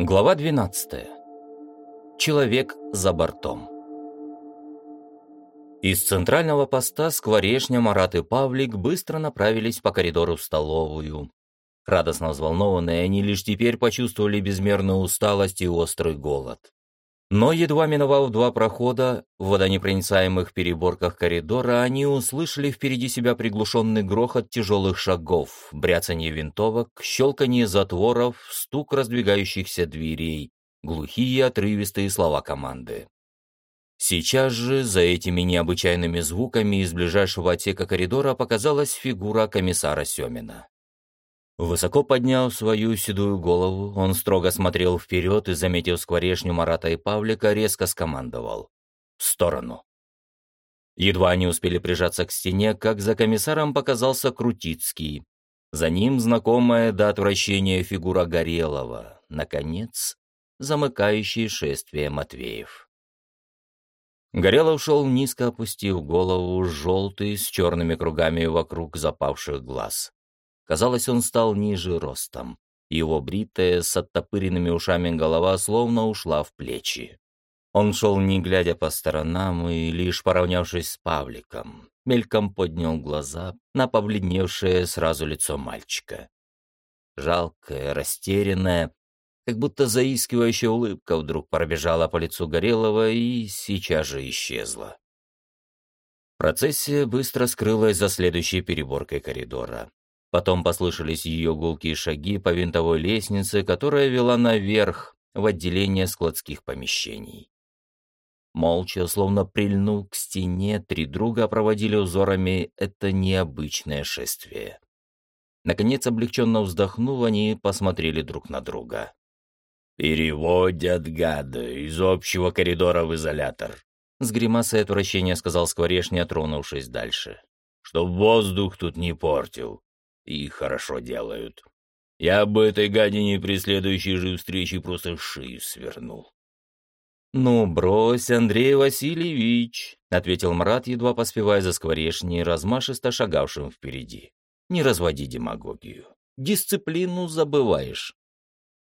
Глава 12. Человек за бортом. Из центрального поста Скворешня, Марат и Павлик быстро направились по коридору в столовую. Радостно взволнованные, они лишь теперь почувствовали безмерную усталость и острый голод. Но, едва миновав два прохода, в водонепроницаемых переборках коридора, они услышали впереди себя приглушенный грохот тяжелых шагов, бряцанье винтовок, щелканье затворов, стук раздвигающихся дверей, глухие отрывистые слова команды. Сейчас же за этими необычайными звуками из ближайшего отсека коридора показалась фигура комиссара Семина. Высоко подняв свою седую голову, он строго смотрел вперед и, заметив скворечню Марата и Павлика, резко скомандовал. «В сторону!» Едва они успели прижаться к стене, как за комиссаром показался Крутицкий. За ним знакомая до отвращения фигура Горелого. Наконец, замыкающий шествие Матвеев. Горелов шел низко опустив голову, желтый, с черными кругами вокруг запавших глаз. Казалось, он стал ниже ростом. Его бритая, с оттопыренными ушами голова словно ушла в плечи. Он шел, не глядя по сторонам, и, лишь поравнявшись с Павликом, мельком поднял глаза на побледневшее сразу лицо мальчика. Жалкое, растерянное, как будто заискивающая улыбка вдруг пробежала по лицу Горелого и сейчас же исчезла. Процессия быстро скрылась за следующей переборкой коридора. Потом послышались ее гулкие шаги по винтовой лестнице, которая вела наверх, в отделение складских помещений. Молча, словно прильнув к стене, три друга проводили узорами это необычное шествие. Наконец, облегченно вздохнув, они посмотрели друг на друга. «Переводят гады из общего коридора в изолятор», — с гримасой отвращения сказал Скворешня, тронувшись дальше. «Чтоб воздух тут не портил и хорошо делают. Я бы этой гадине при следующей же встрече просто шею свернул. «Ну, брось, Андрей Васильевич», — ответил Марат, едва поспевая за скворечней, размашисто шагавшим впереди. «Не разводи демагогию. Дисциплину забываешь».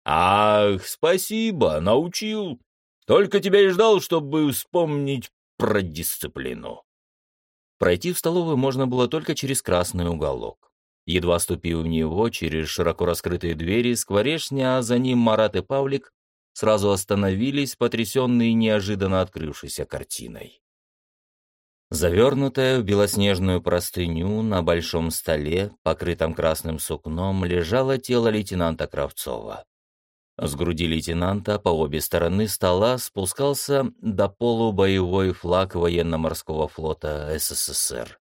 «Ах, спасибо, научил. Только тебя и ждал, чтобы вспомнить про дисциплину». Пройти в столовую можно было только через красный уголок. Едва ступив в него через широко раскрытые двери, скворечня, а за ним Марат и Павлик сразу остановились, потрясенные неожиданно открывшейся картиной. Завернутая в белоснежную простыню на большом столе, покрытом красным сукном, лежало тело лейтенанта Кравцова. С груди лейтенанта по обе стороны стола спускался до полу боевой флаг военно-морского флота СССР.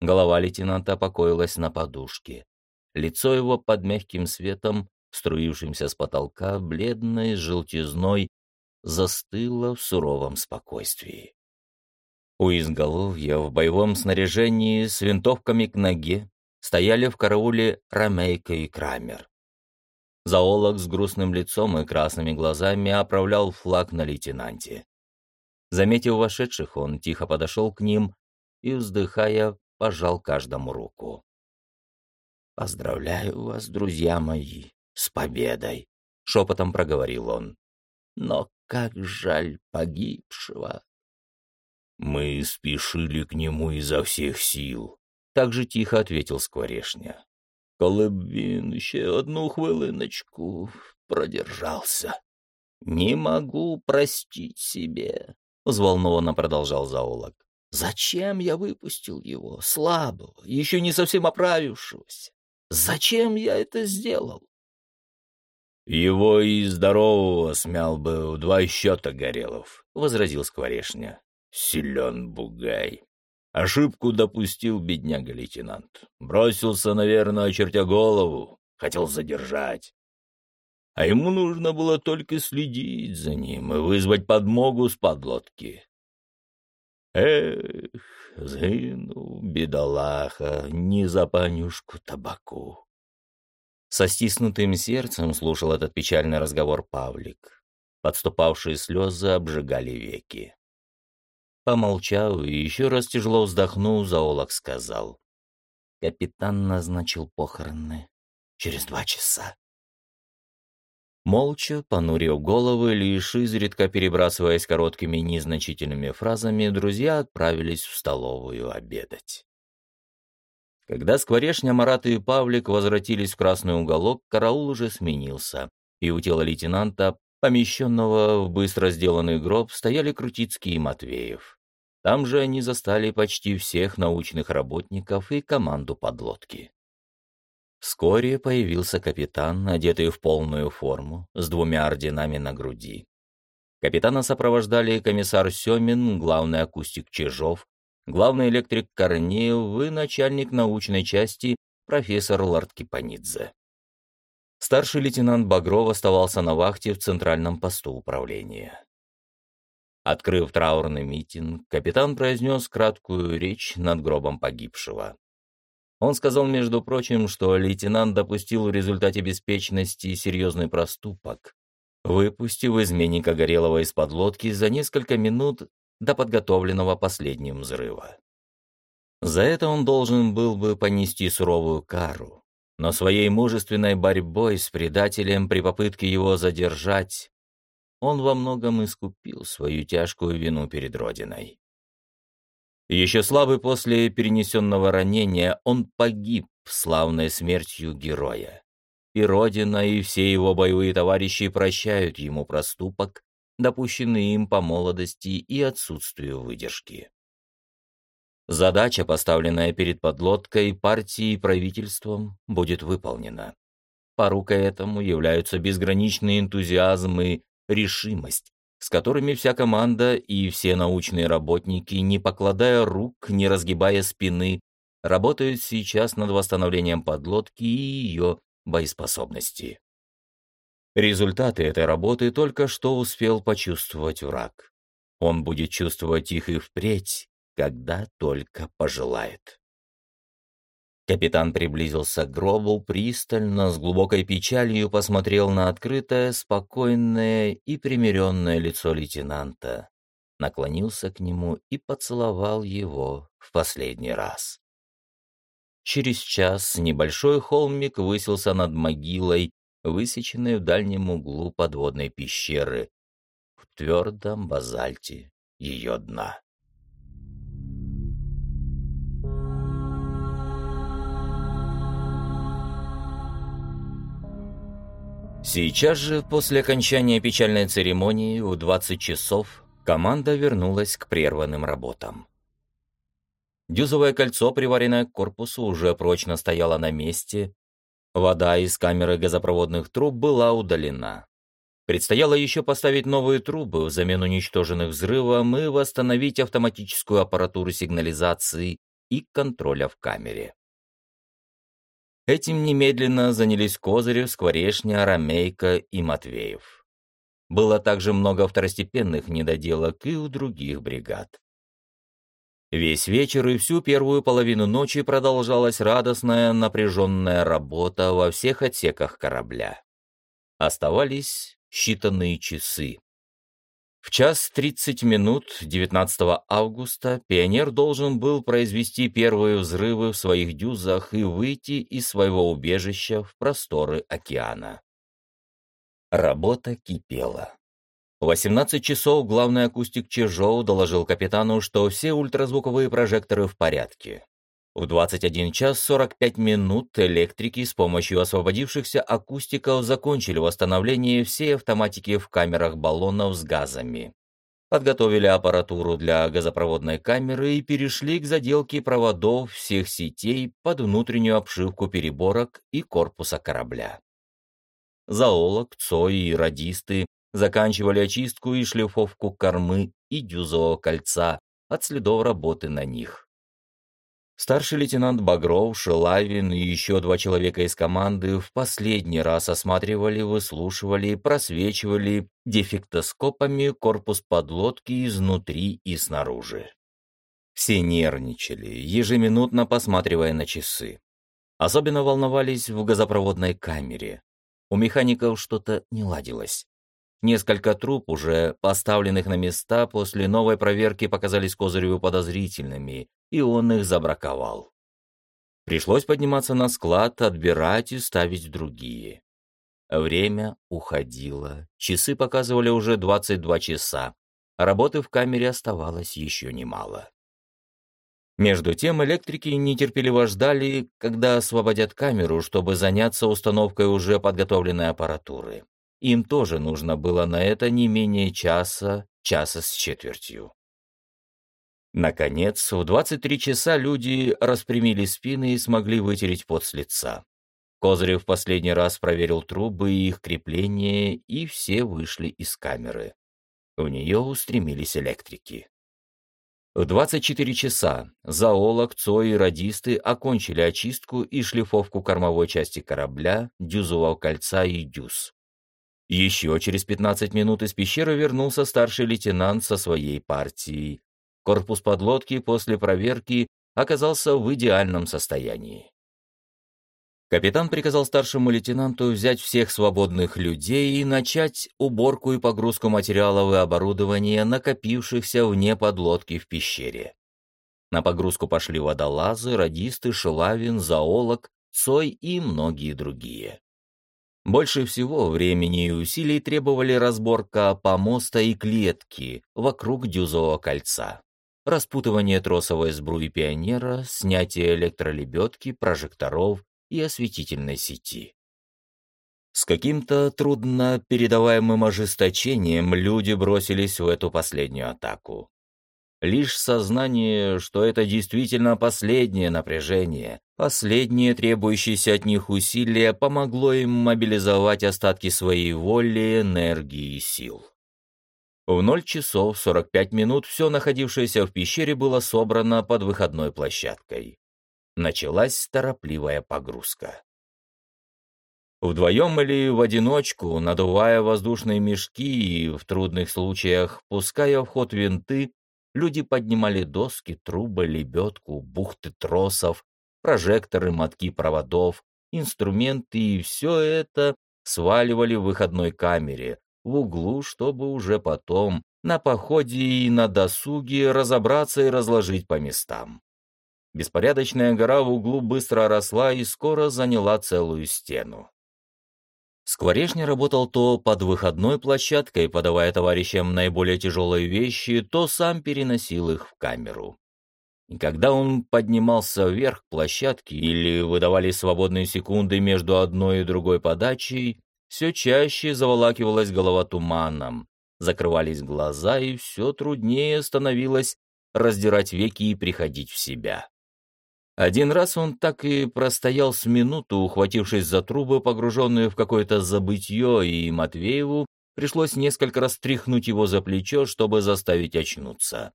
Голова лейтенанта покоилась на подушке. Лицо его под мягким светом, струившимся с потолка, бледной желтизной, застыло в суровом спокойствии. У изголовья в боевом снаряжении с винтовками к ноге стояли в карауле Ромейко и Крамер. Зоолог с грустным лицом и красными глазами оправлял флаг на лейтенанте. Заметив вошедших, он тихо подошел к ним и, вздыхая, пожал каждому руку. «Поздравляю вас, друзья мои, с победой!» — шепотом проговорил он. «Но как жаль погибшего!» «Мы спешили к нему изо всех сил», — так же тихо ответил Скворешня. «Коли б він ще одну хвилиночку продержался». «Не могу простить себе», — взволнованно продолжал зоолог. Зачем я выпустил его, слабого, еще не совсем оправившегося? Зачем я это сделал? «Его и здорового смял бы в два счета Горелов», — возразил Скворешня. «Силен бугай. Ошибку допустил бедняга-лейтенант. Бросился, наверное, очертя голову, хотел задержать. А ему нужно было только следить за ним и вызвать подмогу с подлодки. Эх, згинув, бедолаха, не за панюшку табаку. Со стиснутым сердцем слушал этот печальный разговор Павлик. Подступавшие слезы обжигали веки. Помолчав и еще раз тяжело вздохнув, зоолог сказал. Капитан назначил похороны через два часа. Молча, понурив головы, лишь изредка перебрасываясь короткими незначительными фразами, друзья отправились в столовую обедать. Когда Скворешня, Марат и Павлик возвратились в красный уголок, караул уже сменился, и у тела лейтенанта, помещенного в быстро сделанный гроб, стояли Крутицкий и Матвеев. Там же они застали почти всех научных работников и команду подлодки. Вскоре появился капитан, одетый в полную форму, с двумя орденами на груди. Капитана сопровождали комиссар Семин, главный акустик Чижов, главный электрик Корнеев и начальник научной части профессор Ларткипанидзе. Старший лейтенант Багров оставался на вахте в центральном посту управления. Открыв траурный митинг, капитан произнес краткую речь над гробом погибшего. Он сказал, между прочим, что лейтенант допустил в результате беспечности серьезный проступок, выпустив изменника Горелого из-под лодки за несколько минут до подготовленного последним взрыва. За это он должен был бы понести суровую кару, но своей мужественной борьбой с предателем при попытке его задержать он во многом искупил свою тяжкую вину перед Родиной. Еще слабый после перенесенного ранения, он погиб славной смертью героя. И Родина, и все его боевые товарищи прощают ему проступок, допущенный им по молодости и отсутствию выдержки. Задача, поставленная перед подлодкой, партией и правительством, будет выполнена. Порукой этому являются безграничный энтузиазм и решимость, с которыми вся команда и все научные работники, не покладая рук, не разгибая спины, работают сейчас над восстановлением подлодки и ее боеспособности. Результаты этой работы только что успел почувствовать враг. Он будет чувствовать их и впредь, когда только пожелает. Капитан приблизился к гробу, пристально, с глубокой печалью посмотрел на открытое, спокойное и примиренное лицо лейтенанта, наклонился к нему и поцеловал его в последний раз. Через час небольшой холмик высился над могилой, высеченной в дальнем углу подводной пещеры, в твердом базальте ее дна. Сейчас же, после окончания печальной церемонии в 20 часов, команда вернулась к прерванным работам. Дюзовое кольцо, приваренное к корпусу, уже прочно стояло на месте. Вода из камеры газопроводных труб была удалена. Предстояло еще поставить новые трубы взамен уничтоженных взрывом и восстановить автоматическую аппаратуру сигнализации и контроля в камере. Этим немедленно занялись Козырев, Скворешня, Ромейко и Матвеев. Было также много второстепенных недоделок и у других бригад. Весь вечер и всю первую половину ночи продолжалась радостная напряженная работа во всех отсеках корабля. Оставались считанные часы. В час 30 минут 19 августа пионер должен был произвести первые взрывы в своих дюзах и выйти из своего убежища в просторы океана. Работа кипела. В 18 часов главный акустик Чижоу доложил капитану, что все ультразвуковые прожекторы в порядке. В 21 час 45 минут электрики с помощью освободившихся акустиков закончили восстановление всей автоматики в камерах баллонов с газами. Подготовили аппаратуру для газопроводной камеры и перешли к заделке проводов всех сетей под внутреннюю обшивку переборок и корпуса корабля. Зоолог, ЦОИ и радисты заканчивали очистку и шлифовку кормы и дюзового кольца от следов работы на них. Старший лейтенант Багров, Шелавин и еще два человека из команды в последний раз осматривали, выслушивали, просвечивали дефектоскопами корпус подлодки изнутри и снаружи. Все нервничали, ежеминутно посматривая на часы. Особенно волновались в газопроводной камере. У механиков что-то не ладилось. Несколько труб, уже поставленных на места, после новой проверки показались Козыреву подозрительными, и он их забраковал. Пришлось подниматься на склад, отбирать и ставить другие. Время уходило. Часы показывали уже 22 часа. Работы в камере оставалось еще немало. Между тем электрики нетерпеливо ждали, когда освободят камеру, чтобы заняться установкой уже подготовленной аппаратуры. Им тоже нужно было на это не менее часа, часа с четвертью. Наконец, в 23 часа люди распрямили спины и смогли вытереть пот с лица. Козырев последний раз проверил трубы и их крепление, и все вышли из камеры. В нее устремились электрики. В 24 часа зоолог, ЦОИ и радисты окончили очистку и шлифовку кормовой части корабля, дюзового кольца и дюз. Еще через 15 минут из пещеры вернулся старший лейтенант со своей партией. Корпус подлодки после проверки оказался в идеальном состоянии. Капитан приказал старшему лейтенанту взять всех свободных людей и начать уборку и погрузку материалов и оборудования, накопившихся вне подлодки в пещере. На погрузку пошли водолазы, радисты, шелавин, зоолог, Цой и многие другие. Больше всего времени и усилий требовали разборка помоста и клетки вокруг дюзового кольца, распутывание тросовой сбруи пионера, снятие электролебедки, прожекторов, и осветительной сети. С каким-то трудно передаваемым ожесточением люди бросились в эту последнюю атаку. Лишь сознание, что это действительно последнее напряжение, последнее требующееся от них усилия, помогло им мобилизовать остатки своей воли, энергии и сил. В 0 часов 45 минут все находившееся в пещере было собрано под выходной площадкой началась торопливая погрузка. Вдвоем или в одиночку, надувая воздушные мешки и, в трудных случаях, пуская в ход винты, люди поднимали доски, трубы, лебедку, бухты тросов, прожекторы, мотки проводов, инструменты и все это сваливали в выходной камере, в углу, чтобы уже потом, на походе и на досуге, разобраться и разложить по местам. Беспорядочная гора в углу быстро росла и скоро заняла целую стену. Скворечня работал то под выходной площадкой, подавая товарищам наиболее тяжелые вещи, то сам переносил их в камеру. И когда он поднимался вверх площадки или выдавали свободные секунды между одной и другой подачей, все чаще заволакивалась голова туманом, закрывались глаза, и все труднее становилось раздирать веки и приходить в себя. Один раз он так и простоял с минуту, ухватившись за трубы, погруженные в какое-то забытье, и Матвееву пришлось несколько раз тряхнуть его за плечо, чтобы заставить очнуться.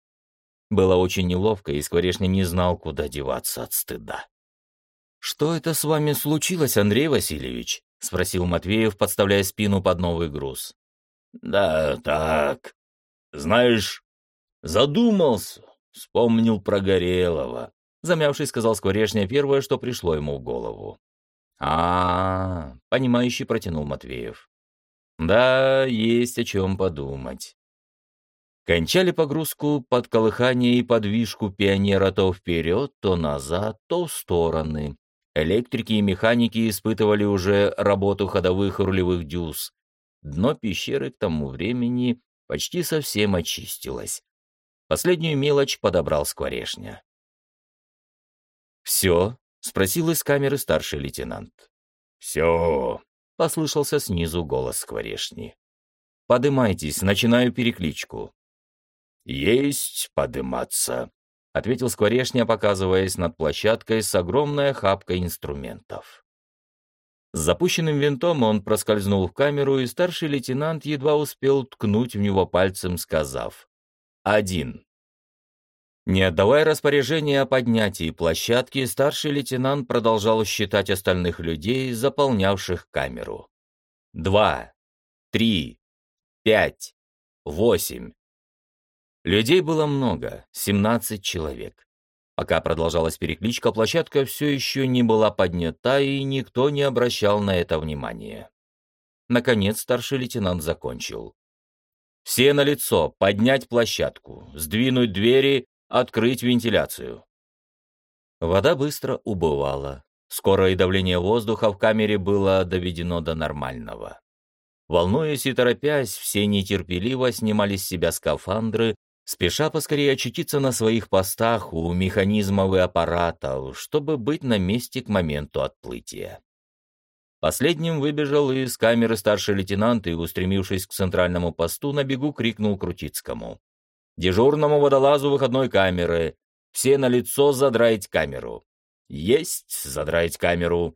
Было очень неловко, и Скворечня не знал, куда деваться от стыда. «Что это с вами случилось, Андрей Васильевич?» — спросил Матвеев, подставляя спину под новый груз. «Да так. Знаешь, задумался, вспомнил про Горелого. Замявшись, сказал Скворечня первое, что пришло ему в голову. а, -а, -а понимающий протянул Матвеев. «Да, есть о чем подумать». Кончали погрузку под колыхание и подвижку пионера то вперед, то назад, то в стороны. Электрики и механики испытывали уже работу ходовых рулевых дюз. Дно пещеры к тому времени почти совсем очистилось. Последнюю мелочь подобрал скворечня. «Все?» — спросил из камеры старший лейтенант. «Все!» — послышался снизу голос скворешни. «Подымайтесь, начинаю перекличку». «Есть подыматься», — ответил скворешня, показываясь над площадкой с огромной охапкой инструментов. С запущенным винтом он проскользнул в камеру, и старший лейтенант едва успел ткнуть в него пальцем, сказав «Один». Не отдавая распоряжения о поднятии площадки, старший лейтенант продолжал считать остальных людей, заполнявших камеру. Два, три, пять, восемь. Людей было много, семнадцать человек. Пока продолжалась перекличка, площадка все еще не была поднята, и никто не обращал на это внимания. Наконец старший лейтенант закончил. «Все на лицо, поднять площадку, сдвинуть двери Открыть вентиляцию. Вода быстро убывала. Скоро и давление воздуха в камере было доведено до нормального. Волнуясь и торопясь, все нетерпеливо снимали с себя скафандры, спеша поскорее очутиться на своих постах у механизмов и аппаратов, чтобы быть на месте к моменту отплытия. Последним выбежал из камеры старший лейтенант и, устремившись к центральному посту, на бегу крикнул Крутицкому. «Дежурному водолазу выходной камеры! Все на лицо задраить камеру!» «Есть задраить камеру!»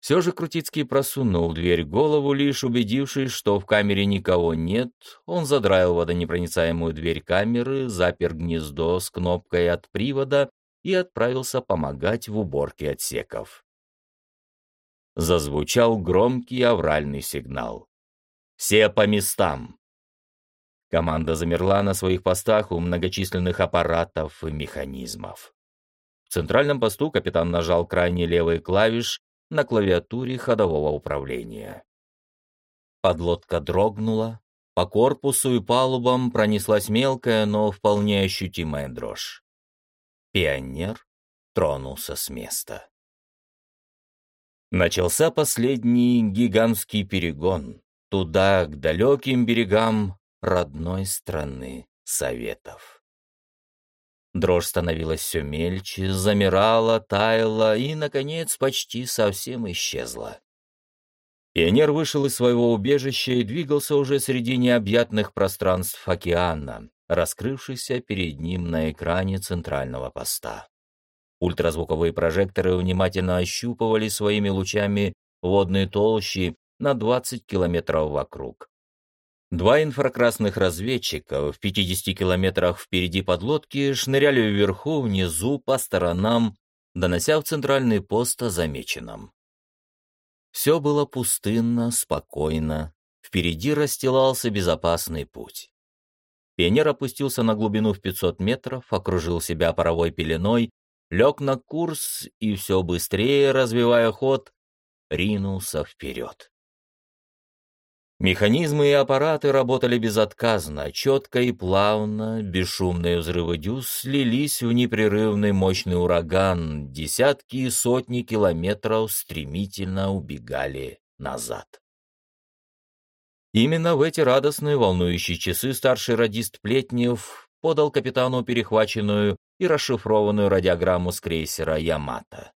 Все же Крутицкий просунул дверь голову, лишь убедившись, что в камере никого нет, он задраил водонепроницаемую дверь камеры, запер гнездо с кнопкой от привода и отправился помогать в уборке отсеков. Зазвучал громкий авральный сигнал. «Все по местам!» Команда замерла на своих постах у многочисленных аппаратов и механизмов. В центральном посту капитан нажал крайний левый клавиш, на клавиатуре ходового управления. Подлодка дрогнула, по корпусу и палубам пронеслась мелкая, но вполне ощутимая дрожь. Пионер тронулся с места. Начался последний гигантский перегон туда, к далеким берегам родной страны Советов. Дрожь становилась все мельче, замирала, таяла и, наконец, почти совсем исчезла. Пионер вышел из своего убежища и двигался уже среди необъятных пространств океана, раскрывшихся перед ним на экране центрального поста. Ультразвуковые прожекторы внимательно ощупывали своими лучами водные толщи на 20 километров вокруг. Два инфракрасных разведчика в 50 километрах впереди подлодки шныряли вверху, внизу, по сторонам, донося в центральный пост о замеченном. Все было пустынно, спокойно. Впереди расстилался безопасный путь. Пионер опустился на глубину в 500 метров, окружил себя паровой пеленой, лег на курс и все быстрее, развивая ход, ринулся вперед. Механизмы и аппараты работали безотказно, четко и плавно, бесшумные взрывы дюз слились в непрерывный мощный ураган, десятки и сотни километров стремительно убегали назад. Именно в эти радостные волнующие часы старший радист Плетнев подал капитану перехваченную и расшифрованную радиограмму с крейсера «Ямато».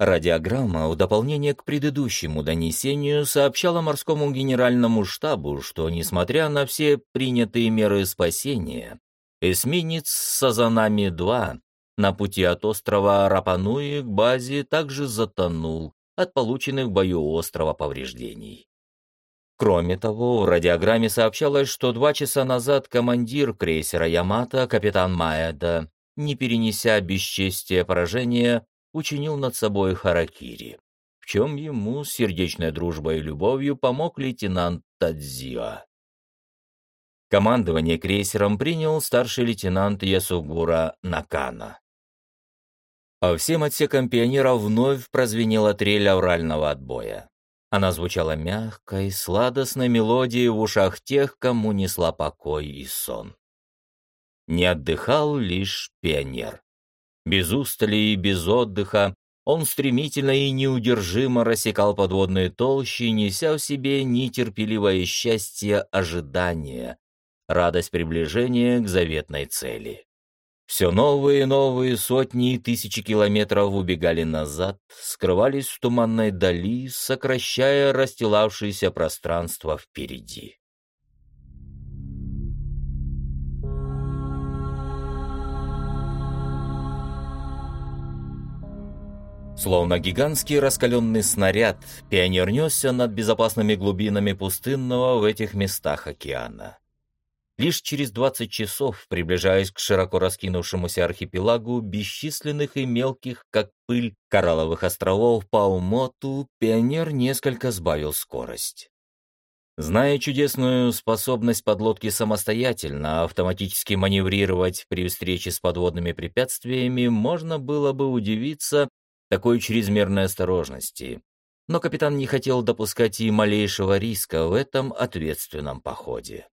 Радиограмма в дополнение к предыдущему донесению сообщала морскому генеральному штабу, что, несмотря на все принятые меры спасения, эсминец «Сазанами-2» на пути от острова Рапануи к базе также затонул от полученных в бою острова повреждений. Кроме того, в радиограмме сообщалось, что два часа назад командир крейсера «Ямато» капитан Маэда, не перенеся бесчестия поражения, учинил над собой харакири, в чем ему с сердечной дружбой и любовью помог лейтенант Тадзио. Командование крейсером принял старший лейтенант Ясугура Накана. По всем отсекам пионеров вновь прозвенела трель аврального отбоя. Она звучала мягкой, сладостной мелодией в ушах тех, кому несла покой и сон. Не отдыхал лишь пионер. Без устали и без отдыха он стремительно и неудержимо рассекал подводные толщи, неся в себе нетерпеливое счастье ожидания, радость приближения к заветной цели. Все новые и новые сотни и тысячи километров убегали назад, скрывались в туманной дали, сокращая расстилавшееся пространство впереди. Словно гигантский раскаленный снаряд, пионер несся над безопасными глубинами пустынного в этих местах океана. Лишь через 20 часов, приближаясь к широко раскинувшемуся архипелагу бесчисленных и мелких, как пыль, коралловых островов Паумоту, пионер несколько сбавил скорость. Зная чудесную способность подлодки самостоятельно автоматически маневрировать при встрече с подводными препятствиями, можно было бы удивиться, такой чрезмерной осторожности, но капитан не хотел допускать и малейшего риска в этом ответственном походе.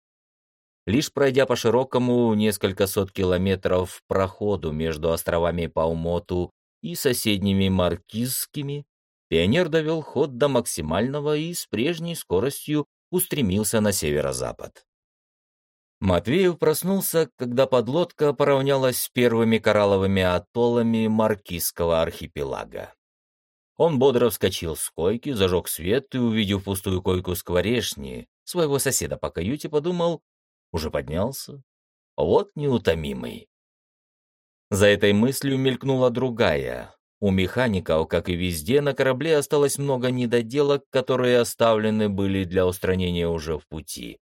Лишь пройдя по широкому несколько сот километров проходу между островами Паумоту и соседними маркизскими, пионер довел ход до максимального и с прежней скоростью устремился на северо-запад. Матвеев проснулся, когда подлодка поравнялась с первыми коралловыми атоллами Маркизского архипелага. Он бодро вскочил с койки, зажег свет и, увидев пустую койку скворешни, своего соседа по каюте, подумал, уже поднялся. Вот неутомимый. За этой мыслью мелькнула другая. У механиков, как и везде, на корабле осталось много недоделок, которые оставлены были для устранения уже в пути.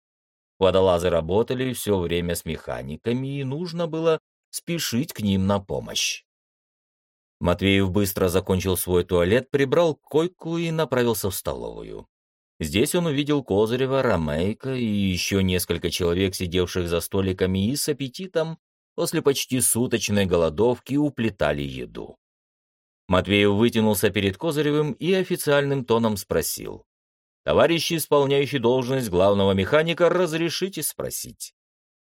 Водолазы работали все время с механиками, и нужно было спешить к ним на помощь. Матвеев быстро закончил свой туалет, прибрал койку и направился в столовую. Здесь он увидел Козырева, Ромейка и еще несколько человек, сидевших за столиками и с аппетитом после почти суточной голодовки уплетали еду. Матвеев вытянулся перед Козыревым и официальным тоном спросил. Товарищи, исполняющий должность главного механика, разрешите спросить?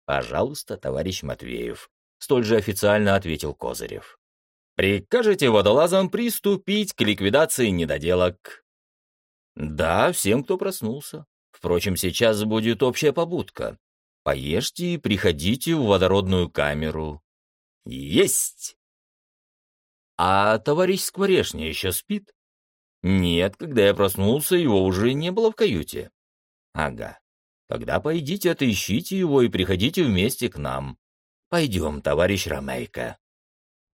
Пожалуйста, товарищ Матвеев, столь же официально ответил Козырев. Прикажете водолазам приступить к ликвидации недоделок? Да, всем, кто проснулся. Впрочем, сейчас будет общая побудка. Поешьте и приходите в водородную камеру. Есть! А товарищ Скворешня еще спит? Нет, когда я проснулся, его уже не было в каюте. Ага. Тогда пойдите отыщите его и приходите вместе к нам. Пойдем, товарищ Ромейко.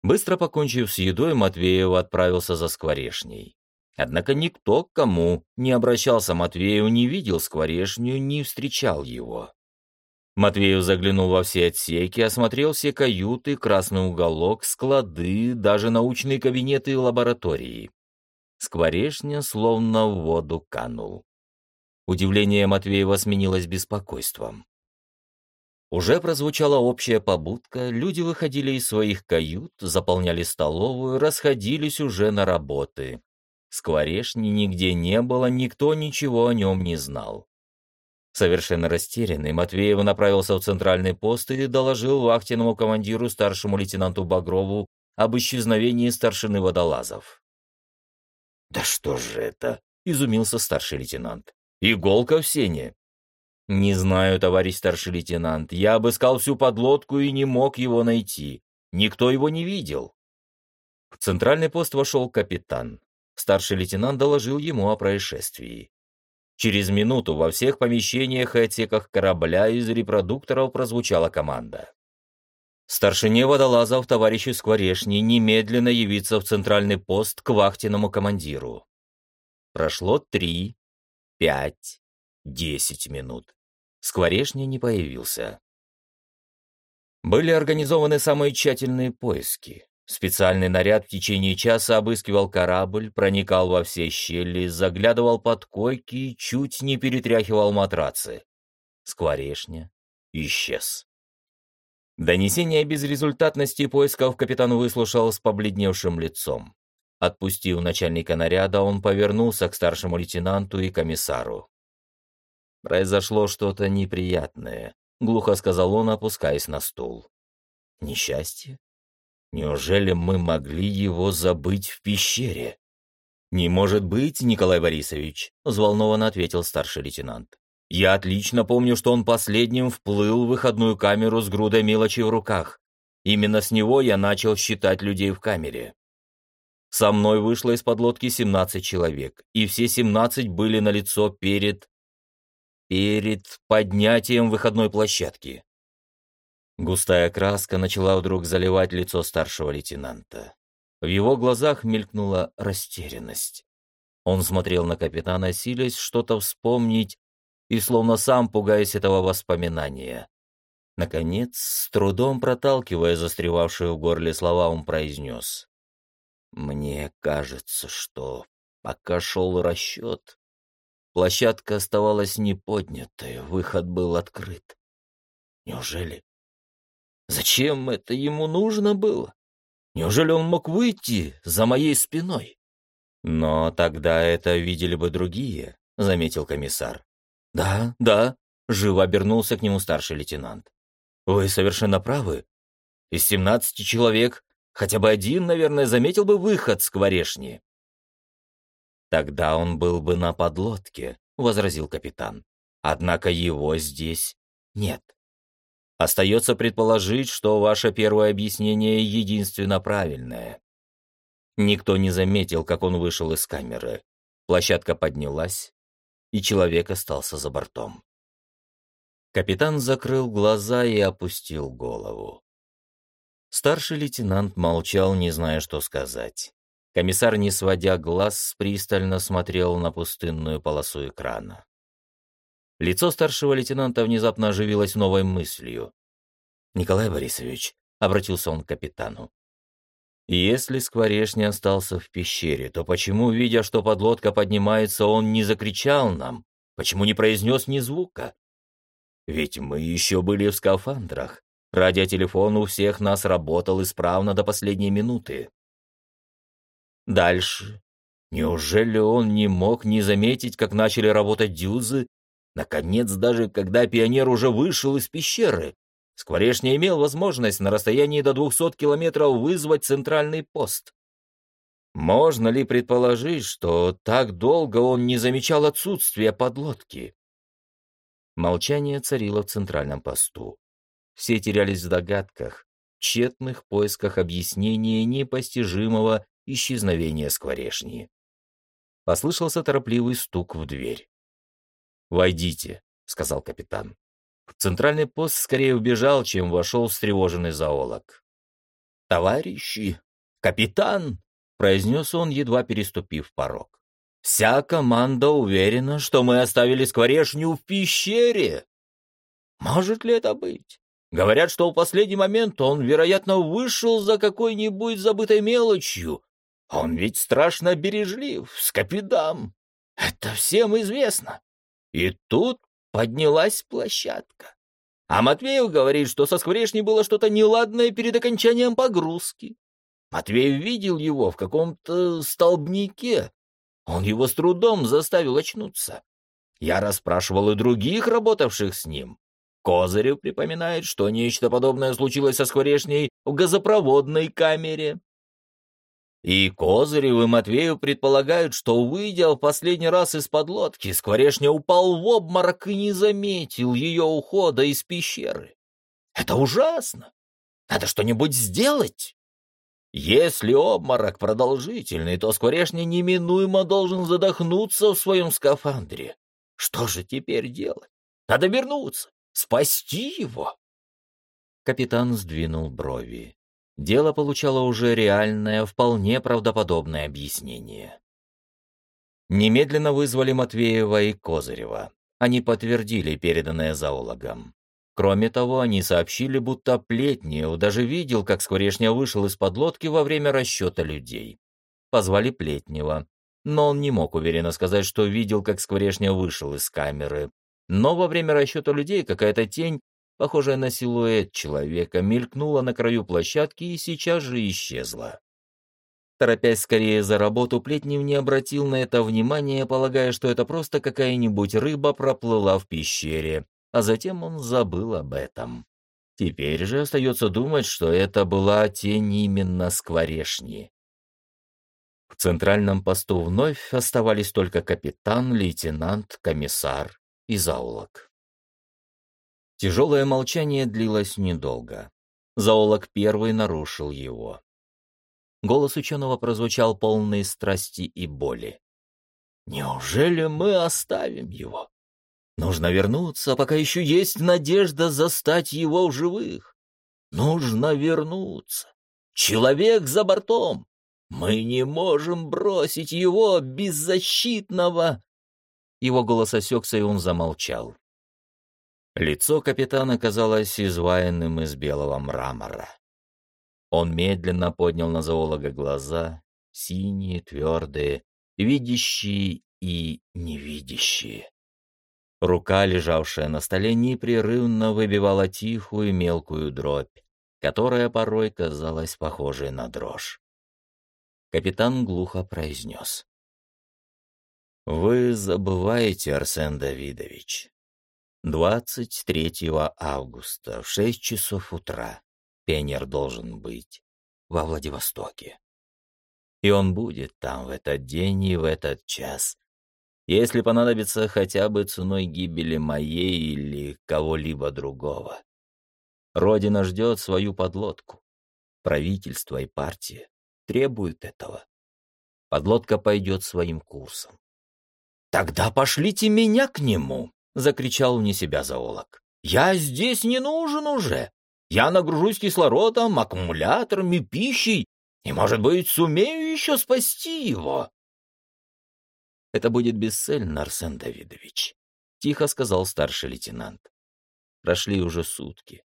Быстро покончив с едой, Матвеев отправился за скворешней. Однако никто к кому не обращался Матвею, не видел скворешню, не встречал его. Матвеев заглянул во все отсеки, осмотрел все каюты, красный уголок, склады, даже научные кабинеты и лаборатории. Скворешня словно в воду канул. Удивление Матвеева сменилось беспокойством. Уже прозвучала общая побудка, люди выходили из своих кают, заполняли столовую, расходились уже на работы. Скворешни нигде не было, никто ничего о нем не знал. Совершенно растерянный, Матвеев направился в центральный пост и доложил вахтенному командиру старшему лейтенанту Багрову об исчезновении старшины водолазов. «Да что же это?» — изумился старший лейтенант. «Иголка в сене». «Не знаю, товарищ старший лейтенант. Я обыскал всю подлодку и не мог его найти. Никто его не видел». В центральный пост вошел капитан. Старший лейтенант доложил ему о происшествии. Через минуту во всех помещениях и отсеках корабля из репродукторов прозвучала команда. Старшине водолазов товарищу Скворешни немедленно явиться в центральный пост к вахтенному командиру. Прошло три, пять, десять минут. Скворешня не появился. Были организованы самые тщательные поиски. Специальный наряд в течение часа обыскивал корабль, проникал во все щели, заглядывал под койки и чуть не перетряхивал матрацы. Скворешня исчез. Донесение безрезультатности поисков капитан выслушал с побледневшим лицом. Отпустив начальника наряда, он повернулся к старшему лейтенанту и комиссару. «Произошло что-то неприятное», — глухо сказал он, опускаясь на стул. «Несчастье? Неужели мы могли его забыть в пещере?» «Не может быть, Николай Борисович», — взволнованно ответил старший лейтенант. Я отлично помню, что он последним вплыл в выходную камеру с грудой мелочи в руках. Именно с него я начал считать людей в камере. Со мной вышло из подлодки 17 человек, и все 17 были на лицо перед... перед поднятием выходной площадки. Густая краска начала вдруг заливать лицо старшего лейтенанта. В его глазах мелькнула растерянность. Он смотрел на капитана, силясь что-то вспомнить, и словно сам пугаясь этого воспоминания. Наконец, с трудом проталкивая застревавшие в горле слова, он произнес. «Мне кажется, что пока шел расчет, площадка оставалась неподнятой, выход был открыт. Неужели? Зачем это ему нужно было? Неужели он мог выйти за моей спиной? Но тогда это видели бы другие, — заметил комиссар. «Да, да», — живо обернулся к нему старший лейтенант. «Вы совершенно правы. Из семнадцати человек Хотя бы один, наверное, заметил бы выход скворешни. «Тогда он был бы на подлодке», — возразил капитан. «Однако его здесь нет. Остается предположить, что ваше первое объяснение единственно правильное. Никто не заметил, как он вышел из камеры. Площадка поднялась, и человек остался за бортом. Капитан закрыл глаза и опустил голову. Старший лейтенант молчал, не зная, что сказать. Комиссар, не сводя глаз, пристально смотрел на пустынную полосу экрана. Лицо старшего лейтенанта внезапно оживилось новой мыслью. «Николай Борисович», — обратился он к капитану, «если Скворешня остался в пещере, то почему, видя, что подлодка поднимается, он не закричал нам? Почему не произнес ни звука? Ведь мы еще были в скафандрах. Радиотелефон у всех нас работал исправно до последней минуты. Дальше. Неужели он не мог не заметить, как начали работать дюзы? Наконец, даже когда пионер уже вышел из пещеры, Скворечный имел возможность на расстоянии до 200 километров вызвать центральный пост. Можно ли предположить, что так долго он не замечал отсутствия подлодки? Молчание царило в центральном посту. Все терялись в догадках, тщетных поисках объяснения непостижимого исчезновения скворешни. Послышался торопливый стук в дверь. «Войдите», — сказал капитан. Центральный пост скорее убежал, чем вошел встревоженный зоолог. «Товарищи! Капитан!» — произнес он, едва переступив порог. «Вся команда уверена, что мы оставили скворешню в пещере. Может ли это быть? Говорят, что в последний момент он, вероятно, вышел за какой-нибудь забытой мелочью. Он ведь страшно бережлив, с капитам. Это всем известно. И тут поднялась площадка. А Матвеев говорит, что со скворечней было что-то неладное перед окончанием погрузки. Матвеев видел его в каком-то столбнике. Он его с трудом заставил очнуться. Я расспрашивал и других, работавших с ним. Козырев припоминает, что нечто подобное случилось со Скворечней в газопроводной камере. И Козырев и Матвеев предполагают, что, выйдя в последний раз из подлодки, Скворечня упал в обморок и не заметил ее ухода из пещеры. Это ужасно! Надо что-нибудь сделать! Если обморок продолжительный, то Скворечня неминуемо должен задохнуться в своем скафандре. Что же теперь делать? Надо вернуться. Спасти его!» Капитан сдвинул брови. Дело получало уже реальное, вполне правдоподобное объяснение. Немедленно вызвали Матвеева и Козырева. Они подтвердили переданное зоологам. Кроме того, они сообщили, будто Плетнев даже видел, как Скворечня вышел из подлодки во время расчета людей. Позвали Плетнева, но он не мог уверенно сказать, что видел, как Скворечня вышел из камеры, но во время расчета людей какая-то тень, похожая на силуэт человека, мелькнула на краю площадки и сейчас же исчезла. Торопясь скорее за работу, Плетнев не обратил на это внимания, полагая, что это просто какая-нибудь рыба проплыла в пещере, а затем он забыл об этом. Теперь же остается думать, что это была тень именно скворешни. В центральном посту вновь оставались только капитан, лейтенант, комиссар и заулок. Тяжелое молчание длилось недолго. Заулок первый нарушил его. Голос ученого прозвучал полный страсти и боли. «Неужели мы оставим его? Нужно вернуться, пока еще есть надежда застать его в живых. Нужно вернуться. Человек за бортом. Мы не можем бросить его беззащитного его голос осекся, и он замолчал. Лицо капитана казалось изваянным из белого мрамора. Он медленно поднял на зоолога глаза, синие, твердые, видящие и невидящие. Рука, лежавшая на столе, непрерывно выбивала тихую мелкую дробь, которая порой казалась похожей на дрожь. Капитан глухо произнес. Вы забываете, Арсен Давидович. 23 августа в 6 часов утра пионер должен быть во Владивостоке. И он будет там в этот день и в этот час. Если понадобится хотя бы ценой гибели моей или кого-либо другого. Родина ждет свою подлодку. Правительство и партия требуют этого. Подлодка пойдет своим курсом. «Тогда пошлите меня к нему!» — закричал вне себя зоолог. «Я здесь не нужен уже. Я нагружусь кислородом, аккумуляторами, пищей, и, может быть, сумею еще спасти его». «Это будет бесцельно, Арсен Давидович», — тихо сказал старший лейтенант. «Прошли уже сутки.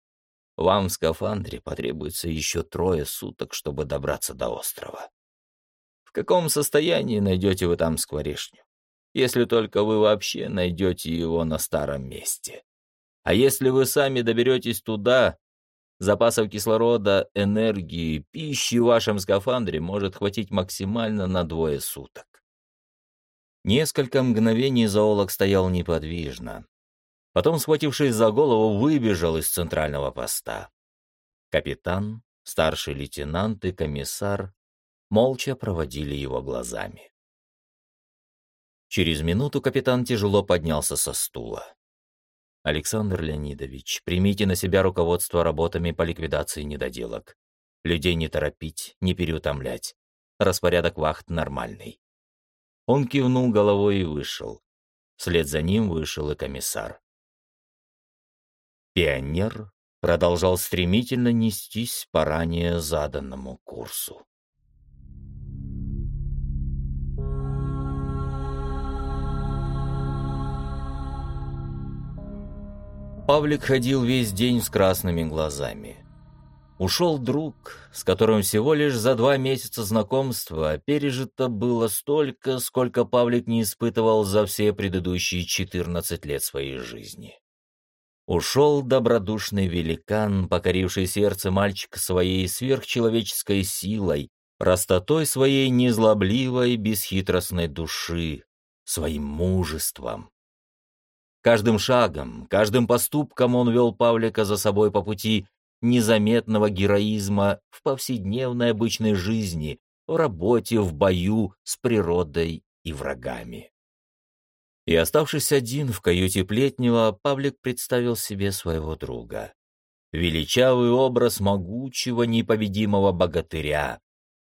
Вам в скафандре потребуется еще трое суток, чтобы добраться до острова. В каком состоянии найдете вы там скворечню? Если только вы вообще найдете его на старом месте. А если вы сами доберетесь туда, запасов кислорода, энергии, пищи в вашем скафандре может хватить максимально на двое суток. Несколько мгновений зоолог стоял неподвижно, Потом, схватившись за голову, выбежал из центрального поста. Капитан, старший лейтенант и комиссар молча проводили его глазами. Через минуту капитан тяжело поднялся со стула. «Александр Леонидович, примите на себя руководство работами по ликвидации недоделок. Людей не торопить, не переутомлять. Распорядок вахт нормальный». Он кивнул головой и вышел. Вслед за ним вышел и комиссар. Пионер продолжал стремительно нестись по ранее заданному курсу. Павлик ходил весь день с красными глазами. Ушел друг, с которым всего лишь за два месяца знакомства а пережито было столько, сколько Павлик не испытывал за все предыдущие 14 лет своей жизни. Ушел добродушный великан, покоривший сердце мальчика своей сверхчеловеческой силой, простотой своей незлобливой, бесхитростной души, своим мужеством. Каждым шагом, каждым поступком он вел Павлика за собой по пути незаметного героизма в повседневной обычной жизни, в работе, в бою с природой и врагами. И оставшись один в каюте Плетнева, Павлик представил себе своего друга. Величавый образ могучего непобедимого богатыря,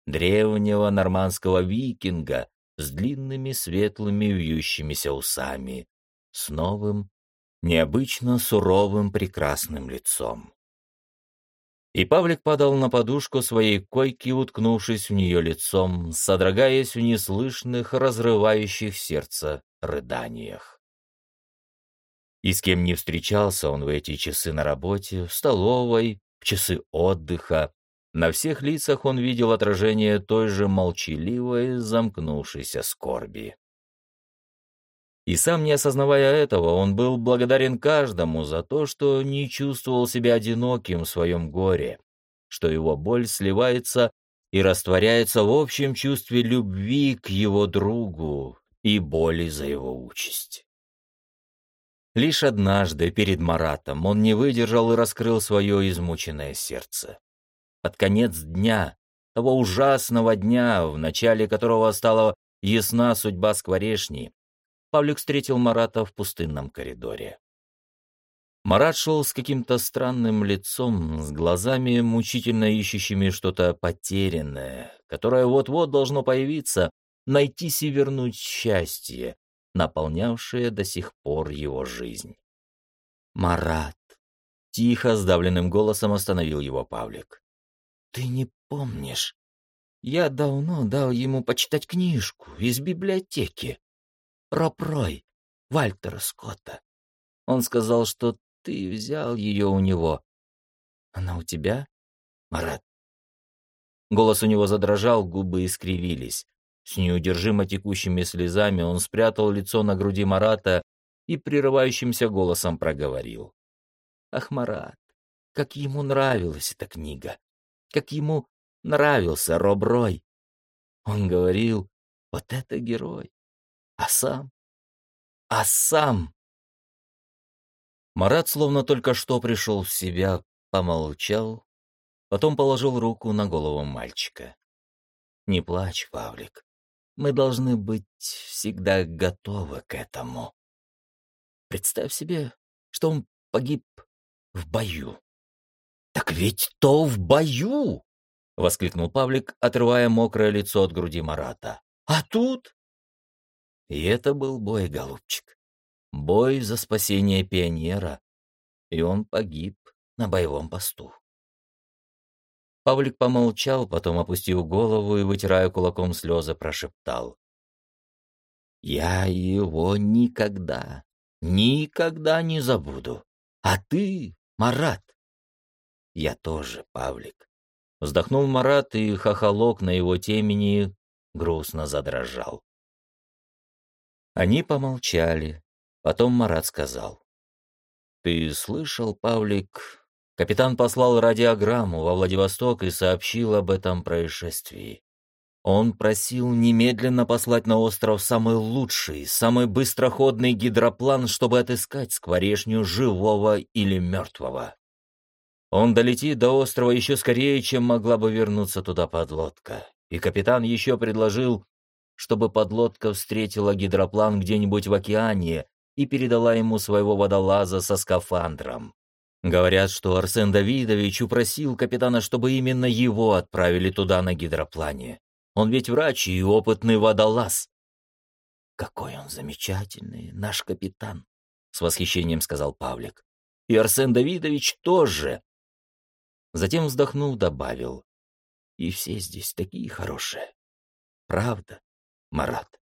древнего нормандского викинга с длинными светлыми вьющимися усами, с новым, необычно суровым прекрасным лицом. И Павлик падал на подушку своей койки, уткнувшись в нее лицом, содрогаясь в неслышных, разрывающих сердце рыданиях. И с кем не встречался он в эти часы на работе, в столовой, в часы отдыха, на всех лицах он видел отражение той же молчаливой, замкнувшейся скорби. И сам не осознавая этого, он был благодарен каждому за то, что не чувствовал себя одиноким в своем горе, что его боль сливается и растворяется в общем чувстве любви к его другу, и боли за его участь. Лишь однажды перед Маратом он не выдержал и раскрыл свое измученное сердце. Под конец дня, того ужасного дня, в начале которого стала ясна судьба скворешни, Павлик встретил Марата в пустынном коридоре. Марат шел с каким-то странным лицом, с глазами, мучительно ищущими что-то потерянное, которое вот-вот должно появиться, найтись и вернуть счастье, наполнявшее до сих пор его жизнь. «Марат!» — тихо, сдавленным голосом остановил его Павлик. «Ты не помнишь? Я давно дал ему почитать книжку из библиотеки. Ропрой, Вальтера Скотта. Он сказал, что ты взял ее у него. Она у тебя, Марат?» Голос у него задрожал, губы искривились. С неудержимо текущими слезами он спрятал лицо на груди Марата и прерывающимся голосом проговорил. «Ах, Марат, как ему нравилась эта книга! Как ему нравился Роб Рой! Он говорил, вот это герой! А сам? А сам?» Марат словно только что пришел в себя, помолчал, Потом положил руку на голову мальчика. «Не плачь, Павлик. Мы должны быть всегда готовы к этому. Представь себе, что он погиб в бою». «Так ведь то в бою!» — воскликнул Павлик, отрывая мокрое лицо от груди Марата. «А тут?» И это был бой, голубчик. Бой за спасение пионера. И он погиб на боевом посту. Павлик помолчал, потом, опустив голову и, вытирая кулаком слезы, прошептал. «Я его никогда, никогда не забуду. А ты, Марат?» «Я тоже, Павлик». Вздохнул Марат, и хохолок на его темени грустно задрожал. Они помолчали. Потом Марат сказал. «Ты слышал, Павлик, Капитан послал радиограмму во Владивосток и сообщил об этом происшествии. Он просил немедленно послать на остров самый лучший, самый быстроходный гидроплан, чтобы отыскать скворечню живого или мертвого. Он долетит до острова еще скорее, чем могла бы вернуться туда подлодка. И капитан еще предложил, чтобы подлодка встретила гидроплан где-нибудь в океане и передала ему своего водолаза со скафандром. Говорят, что Арсен Давидович упросил капитана, чтобы именно его отправили туда на гидроплане. Он ведь врач и опытный водолаз. «Какой он замечательный, наш капитан!» — с восхищением сказал Павлик. «И Арсен Давидович тоже!» Затем вздохнул, добавил. «И все здесь такие хорошие. Правда, Марат?»